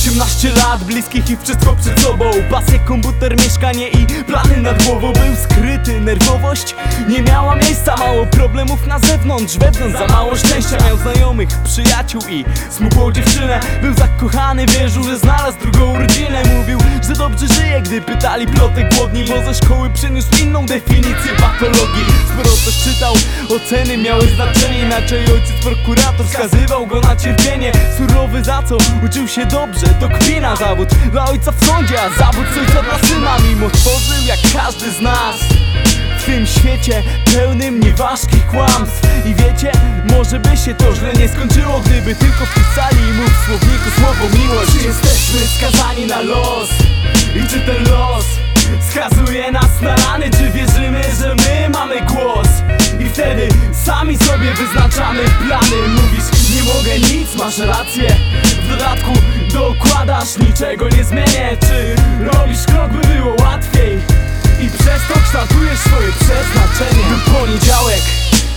18 lat, bliskich i wszystko przed sobą. Pasję, komputer, mieszkanie i plany nad głową. Był skryty, nerwowość nie miała miejsca Mało problemów na zewnątrz, wewnątrz za mało szczęścia. Miał znajomych, przyjaciół i smukłą dziewczynę. Był zakochany, wierzył, że znalazł drugą rodzinę. Mówił, że dobrze żyje, gdy pytali plotek głodni Bo ze szkoły przyniósł inną definicję patologii. Sporo też czytał, oceny miały znaczenie Inaczej ojciec prokurator skazywał go na cierpienie. Surowy za co? Uczył się dobrze, to kpina zawód. Dla ojca w sądzie, a zawód z ojca dla syna. Mimo tworzył jak każdy z nas w tym świecie pełnym nieważkich kłamstw I wiecie, może by się to źle nie skończyło Gdyby tylko wpisali mu w słowniku słowo miłość Czy jesteśmy skazani na los? I czy ten los skazuje nas na rany? Czy wierzymy, że my mamy głos? I wtedy sami sobie wyznaczamy plany Mówisz, nie mogę nic, masz rację W dodatku dokładasz, niczego nie zmienię Czy robisz krok, by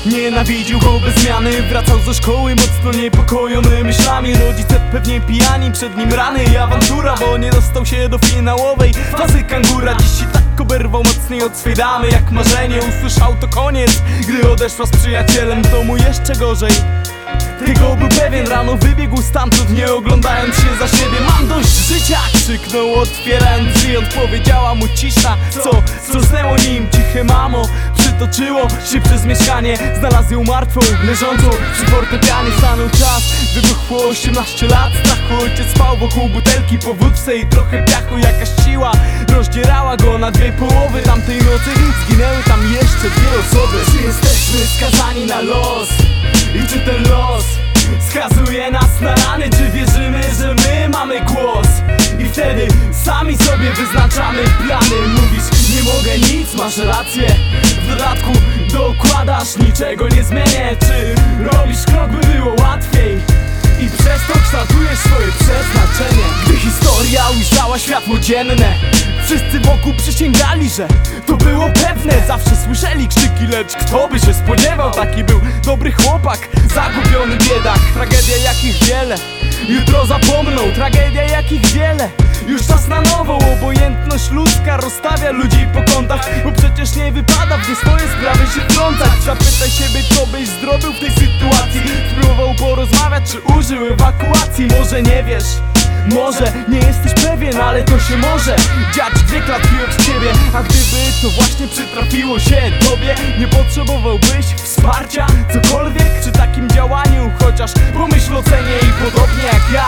Nienawidził go bez zmiany Wracał ze szkoły mocno niepokojony. Myślami Rodzice pewnie pijani, przed nim rany. I awantura Bo nie dostał się do finałowej. Fazy kangura Dziś się tak oberwał mocniej od swej damy. Jak marzenie usłyszał to koniec. Gdy odeszła z przyjacielem to mu jeszcze gorzej. Tego był pewien, rano wybiegł stamtąd Nie oglądając się za siebie. Mam dość życia! Krzyknął otwierając drzwi. Odpowiedziała mu cisza. Co wstrząsnęło nim? Ciche mamo Przytoczyło się przez mieszkanie. Znalazł ją martwą, leżącą przy fortepianie. Stanął czas, wybuchło 18 lat. Strachu ojciec spał wokół butelki po wódce I trochę piachu. Jakaś siła Rozdzierała go na dwie połowy. Tamtej nocy zginęły tam jeszcze dwie osoby. Czy jesteśmy skazani na los? I czy ten los skazuje nas na rany? Czy wierzymy, że my mamy głos? I wtedy sami sobie wyznaczamy plany. Mówisz, nie mogę nic, masz rację dodatku dokładasz, niczego nie zmienię. Czy robisz krok, by było łatwiej? I przez to kształtujesz swoje przeznaczenie. Gdy historia ujrzała światło dzienne Wszyscy wokół przysięgali, że to było pewne. Zawsze słyszeli krzyki, lecz kto by się spodziewał? Taki był dobry chłopak, zagubiony biedak. Tragedia jakich wiele, jutro zapomną Tragedia jakich wiele, Obojętność ludzka rozstawia ludzi po kątach Bo przecież nie wypada w swoje sprawy się wtrącać. Zapytaj siebie, co byś zrobił w tej sytuacji. Spróbował porozmawiać, czy użył ewakuacji. Może nie wiesz może nie jesteś pewien, ale to się może. Dziać dwie klatki od ciebie A gdyby to właśnie przytrafiło się tobie Nie potrzebowałbyś wsparcia, cokolwiek przy takim działaniu Chociaż pomyśl o cenie i podobnie jak ja